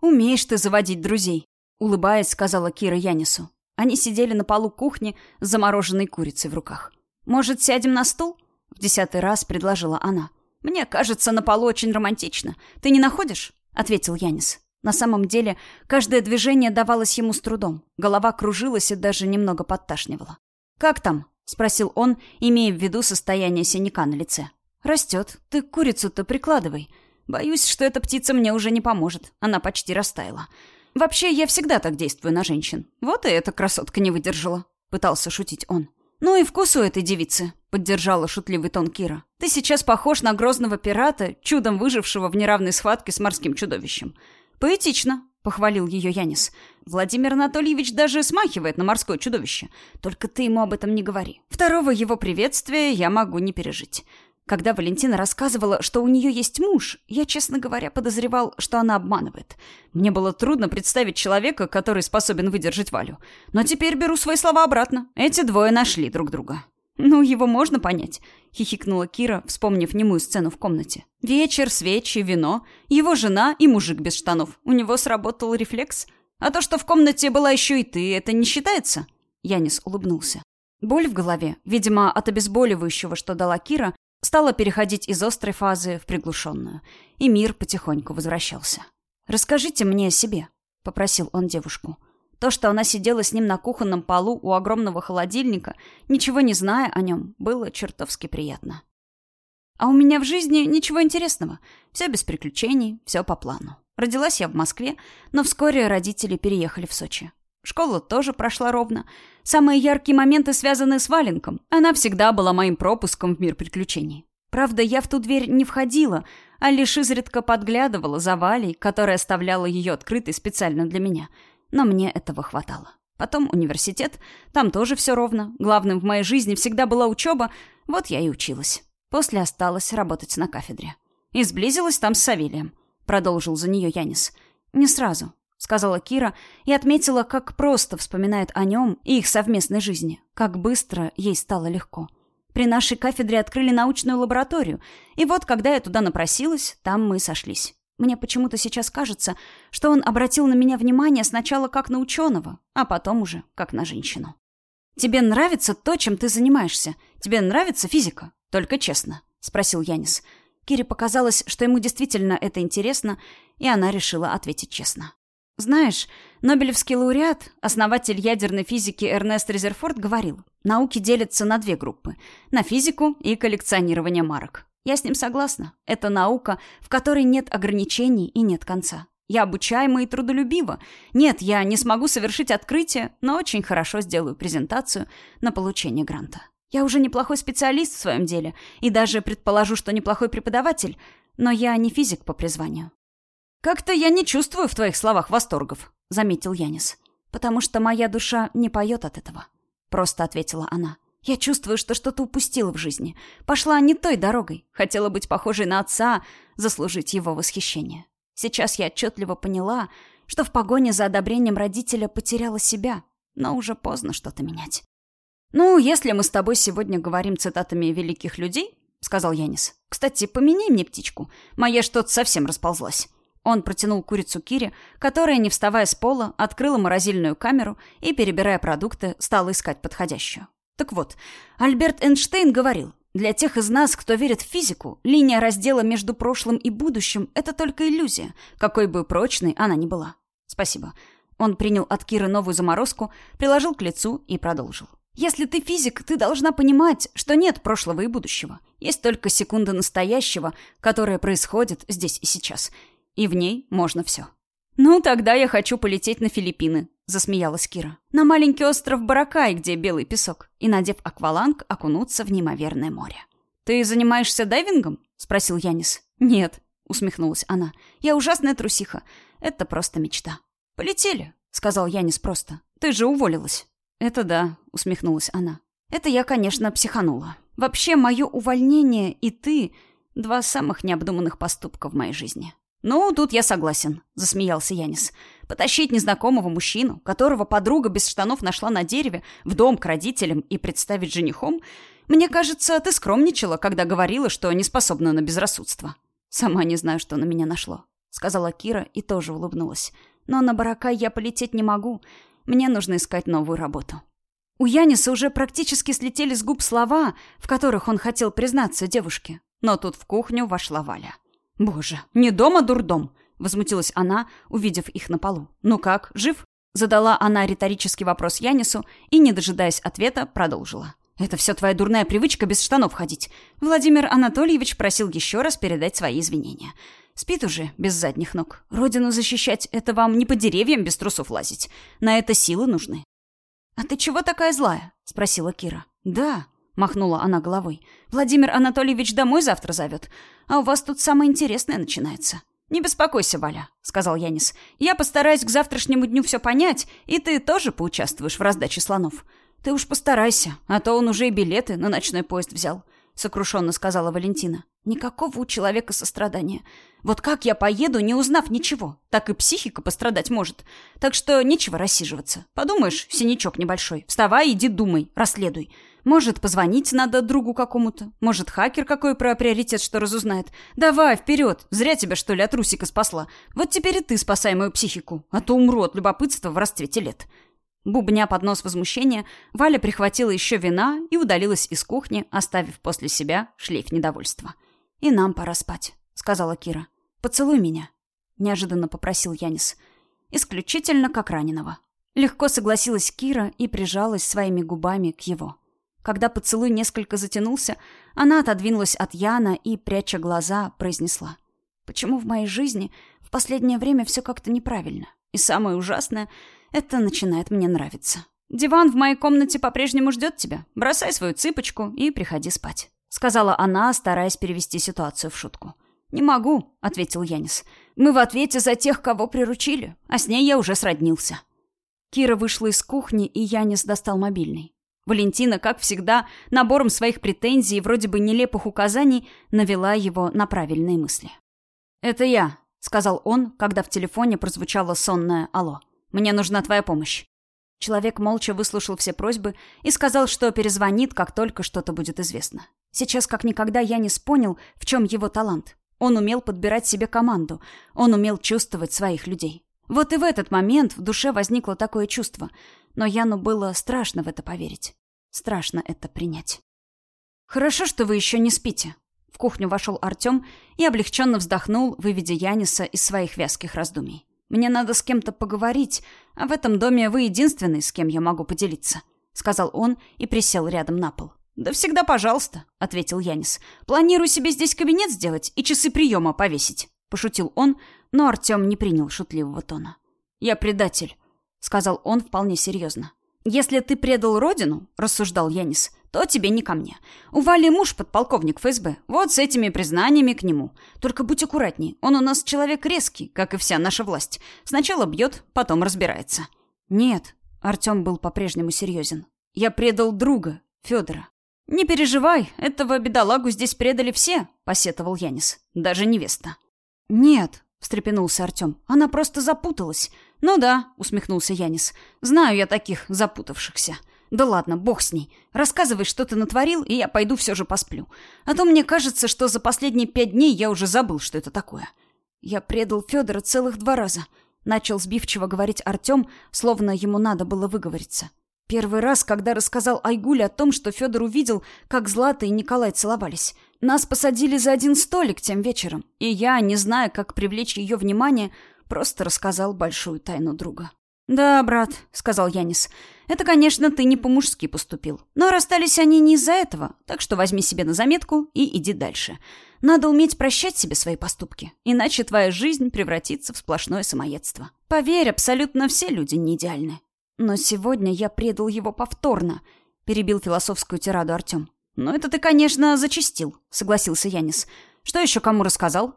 «Умеешь ты заводить друзей», — улыбаясь, сказала Кира Янису. Они сидели на полу кухни с замороженной курицей в руках. «Может, сядем на стул?» — в десятый раз предложила она. «Мне кажется, на полу очень романтично. Ты не находишь?» — ответил Янис. На самом деле, каждое движение давалось ему с трудом. Голова кружилась и даже немного подташнивала. «Как там?» — спросил он, имея в виду состояние синяка на лице. «Растет. Ты курицу-то прикладывай. Боюсь, что эта птица мне уже не поможет. Она почти растаяла. Вообще, я всегда так действую на женщин. Вот и эта красотка не выдержала», — пытался шутить он. «Ну и вкус у этой девицы», — поддержала шутливый тон Кира. «Ты сейчас похож на грозного пирата, чудом выжившего в неравной схватке с морским чудовищем. «Поэтично», — похвалил ее Янис. «Владимир Анатольевич даже смахивает на морское чудовище. Только ты ему об этом не говори. Второго его приветствия я могу не пережить». Когда Валентина рассказывала, что у нее есть муж, я, честно говоря, подозревал, что она обманывает. Мне было трудно представить человека, который способен выдержать Валю. Но теперь беру свои слова обратно. Эти двое нашли друг друга. «Ну, его можно понять», — хихикнула Кира, вспомнив немую сцену в комнате. «Вечер, свечи, вино, его жена и мужик без штанов. У него сработал рефлекс. А то, что в комнате была еще и ты, это не считается?» Янис улыбнулся. Боль в голове, видимо, от обезболивающего, что дала Кира, стала переходить из острой фазы в приглушенную, и мир потихоньку возвращался. «Расскажите мне о себе», — попросил он девушку. То, что она сидела с ним на кухонном полу у огромного холодильника, ничего не зная о нем, было чертовски приятно. А у меня в жизни ничего интересного. Все без приключений, все по плану. Родилась я в Москве, но вскоре родители переехали в Сочи. Школа тоже прошла ровно. Самые яркие моменты связаны с Валенком. Она всегда была моим пропуском в мир приключений. Правда, я в ту дверь не входила, а лишь изредка подглядывала за Валей, которая оставляла ее открытой специально для меня — но мне этого хватало. Потом университет, там тоже все ровно. Главным в моей жизни всегда была учеба, вот я и училась. После осталось работать на кафедре. И сблизилась там с Савелием. Продолжил за нее Янис. Не сразу, сказала Кира и отметила, как просто вспоминает о нем и их совместной жизни. Как быстро ей стало легко. При нашей кафедре открыли научную лабораторию, и вот, когда я туда напросилась, там мы сошлись. Мне почему-то сейчас кажется, что он обратил на меня внимание сначала как на ученого, а потом уже как на женщину. «Тебе нравится то, чем ты занимаешься? Тебе нравится физика? Только честно», — спросил Янис. Кире показалось, что ему действительно это интересно, и она решила ответить честно. Знаешь, Нобелевский лауреат, основатель ядерной физики Эрнест Резерфорд говорил, науки делятся на две группы – на физику и коллекционирование марок. Я с ним согласна. Это наука, в которой нет ограничений и нет конца. Я обучаема и трудолюбива. Нет, я не смогу совершить открытие, но очень хорошо сделаю презентацию на получение гранта. Я уже неплохой специалист в своем деле и даже предположу, что неплохой преподаватель, но я не физик по призванию. «Как-то я не чувствую в твоих словах восторгов», — заметил Янис. «Потому что моя душа не поет от этого», — просто ответила она. Я чувствую, что что-то упустила в жизни. Пошла не той дорогой. Хотела быть похожей на отца, заслужить его восхищение. Сейчас я отчетливо поняла, что в погоне за одобрением родителя потеряла себя, но уже поздно что-то менять. «Ну, если мы с тобой сегодня говорим цитатами великих людей», — сказал Янис. «Кстати, поменяй мне птичку. Моя что-то совсем расползлась». Он протянул курицу Кире, которая, не вставая с пола, открыла морозильную камеру и, перебирая продукты, стала искать подходящую. Так вот, Альберт Эйнштейн говорил, для тех из нас, кто верит в физику, линия раздела между прошлым и будущим — это только иллюзия, какой бы прочной она ни была. Спасибо. Он принял от Киры новую заморозку, приложил к лицу и продолжил. Если ты физик, ты должна понимать, что нет прошлого и будущего. Есть только секунда настоящего, которая происходит здесь и сейчас. И в ней можно все. Ну, тогда я хочу полететь на Филиппины, засмеялась Кира. «На маленький остров Баракай, где белый песок, и, надев акваланг, окунуться в неимоверное море». «Ты занимаешься дайвингом?» — спросил Янис. «Нет», — усмехнулась она. «Я ужасная трусиха. Это просто мечта». «Полетели», — сказал Янис просто. «Ты же уволилась». «Это да», — усмехнулась она. «Это я, конечно, психанула. Вообще, мое увольнение и ты — два самых необдуманных поступка в моей жизни». «Ну, тут я согласен», — засмеялся Янис. «Потащить незнакомого мужчину, которого подруга без штанов нашла на дереве, в дом к родителям и представить женихом? Мне кажется, ты скромничала, когда говорила, что не способна на безрассудство». «Сама не знаю, что на меня нашло», сказала Кира и тоже улыбнулась. «Но на Баракай я полететь не могу. Мне нужно искать новую работу». У Яниса уже практически слетели с губ слова, в которых он хотел признаться девушке. Но тут в кухню вошла Валя. «Боже, не дома дурдом!» — возмутилась она, увидев их на полу. «Ну как, жив?» Задала она риторический вопрос Янису и, не дожидаясь ответа, продолжила. «Это все твоя дурная привычка без штанов ходить. Владимир Анатольевич просил еще раз передать свои извинения. Спит уже, без задних ног. Родину защищать — это вам не по деревьям без трусов лазить. На это силы нужны». «А ты чего такая злая?» — спросила Кира. «Да», — махнула она головой. «Владимир Анатольевич домой завтра зовет, а у вас тут самое интересное начинается». «Не беспокойся, Валя», — сказал Янис. «Я постараюсь к завтрашнему дню все понять, и ты тоже поучаствуешь в раздаче слонов. Ты уж постарайся, а то он уже и билеты на ночной поезд взял», — сокрушенно сказала Валентина. «Никакого у человека сострадания. Вот как я поеду, не узнав ничего? Так и психика пострадать может. Так что нечего рассиживаться. Подумаешь, синячок небольшой. Вставай, иди думай, расследуй. Может, позвонить надо другу какому-то. Может, хакер какой про приоритет что разузнает. Давай, вперед. Зря тебя, что ли, от Русика спасла. Вот теперь и ты спасай мою психику. А то умру от любопытства в расцвете лет. Бубня под нос возмущения, Валя прихватила еще вина и удалилась из кухни, оставив после себя шлейф недовольства. «И нам пора спать», — сказала Кира. «Поцелуй меня», — неожиданно попросил Янис. «Исключительно как раненого». Легко согласилась Кира и прижалась своими губами к его. Когда поцелуй несколько затянулся, она отодвинулась от Яна и, пряча глаза, произнесла. «Почему в моей жизни в последнее время все как-то неправильно? И самое ужасное — это начинает мне нравиться. Диван в моей комнате по-прежнему ждет тебя. Бросай свою цыпочку и приходи спать», — сказала она, стараясь перевести ситуацию в шутку. «Не могу», — ответил Янис. «Мы в ответе за тех, кого приручили, а с ней я уже сроднился». Кира вышла из кухни, и Янис достал мобильный. Валентина, как всегда, набором своих претензий и вроде бы нелепых указаний навела его на правильные мысли. «Это я», — сказал он, когда в телефоне прозвучало сонное «Алло». «Мне нужна твоя помощь». Человек молча выслушал все просьбы и сказал, что перезвонит, как только что-то будет известно. Сейчас как никогда я не понял, в чем его талант. Он умел подбирать себе команду, он умел чувствовать своих людей. Вот и в этот момент в душе возникло такое чувство, но Яну было страшно в это поверить. Страшно это принять. «Хорошо, что вы еще не спите». В кухню вошел Артем и облегченно вздохнул, выведя Яниса из своих вязких раздумий. «Мне надо с кем-то поговорить, а в этом доме вы единственный, с кем я могу поделиться», — сказал он и присел рядом на пол. «Да всегда пожалуйста», — ответил Янис. «Планирую себе здесь кабинет сделать и часы приема повесить», — пошутил он, но Артем не принял шутливого тона. «Я предатель», — сказал он вполне серьезно. «Если ты предал родину, — рассуждал Янис, — то тебе не ко мне. У Вали муж подполковник ФСБ. Вот с этими признаниями к нему. Только будь аккуратней. Он у нас человек резкий, как и вся наша власть. Сначала бьет, потом разбирается». «Нет», — Артем был по-прежнему серьезен. «Я предал друга, Федора». «Не переживай, этого бедолагу здесь предали все», — посетовал Янис. «Даже невеста». «Нет», — встрепенулся Артем. «Она просто запуталась. «Ну да», — усмехнулся Янис. «Знаю я таких запутавшихся. Да ладно, бог с ней. Рассказывай, что ты натворил, и я пойду все же посплю. А то мне кажется, что за последние пять дней я уже забыл, что это такое». «Я предал Федора целых два раза», — начал сбивчиво говорить Артем, словно ему надо было выговориться. Первый раз, когда рассказал Айгуле о том, что Федор увидел, как Злата и Николай целовались. Нас посадили за один столик тем вечером, и я, не зная, как привлечь ее внимание, Просто рассказал большую тайну друга. «Да, брат», — сказал Янис, — «это, конечно, ты не по-мужски поступил. Но расстались они не из-за этого, так что возьми себе на заметку и иди дальше. Надо уметь прощать себе свои поступки, иначе твоя жизнь превратится в сплошное самоедство. Поверь, абсолютно все люди не идеальны. Но сегодня я предал его повторно», — перебил философскую тираду Артем. «Ну, это ты, конечно, зачистил», — согласился Янис. «Что еще кому рассказал?»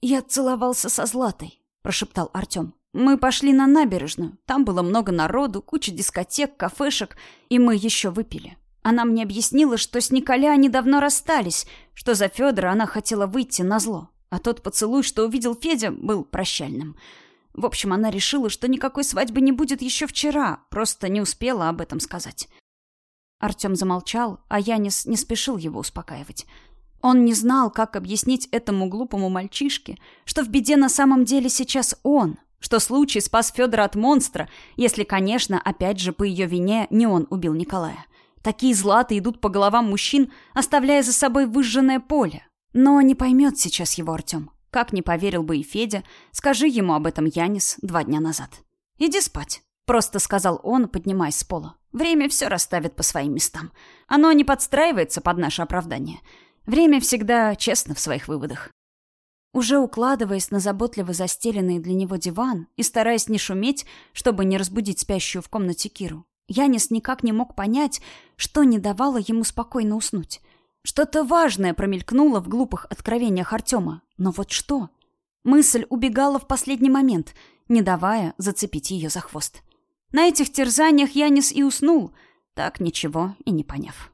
«Я целовался со Златой», прошептал Артем. Мы пошли на набережную. Там было много народу, куча дискотек, кафешек, и мы еще выпили. Она мне объяснила, что с Николя они давно расстались, что за Федора она хотела выйти на зло. А тот поцелуй, что увидел Федя, был прощальным. В общем, она решила, что никакой свадьбы не будет еще вчера, просто не успела об этом сказать. Артем замолчал, а Янис не спешил его успокаивать. Он не знал, как объяснить этому глупому мальчишке, что в беде на самом деле сейчас он, что случай спас Федора от монстра, если, конечно, опять же, по ее вине не он убил Николая. Такие златы идут по головам мужчин, оставляя за собой выжженное поле. Но не поймет сейчас его Артем. Как не поверил бы и Федя, скажи ему об этом Янис два дня назад. «Иди спать», — просто сказал он, поднимаясь с пола. «Время все расставит по своим местам. Оно не подстраивается под наше оправдание. Время всегда честно в своих выводах». Уже укладываясь на заботливо застеленный для него диван и стараясь не шуметь, чтобы не разбудить спящую в комнате Киру, Янис никак не мог понять, что не давало ему спокойно уснуть. Что-то важное промелькнуло в глупых откровениях Артема. Но вот что? Мысль убегала в последний момент, не давая зацепить ее за хвост. На этих терзаниях Янис и уснул, так ничего и не поняв.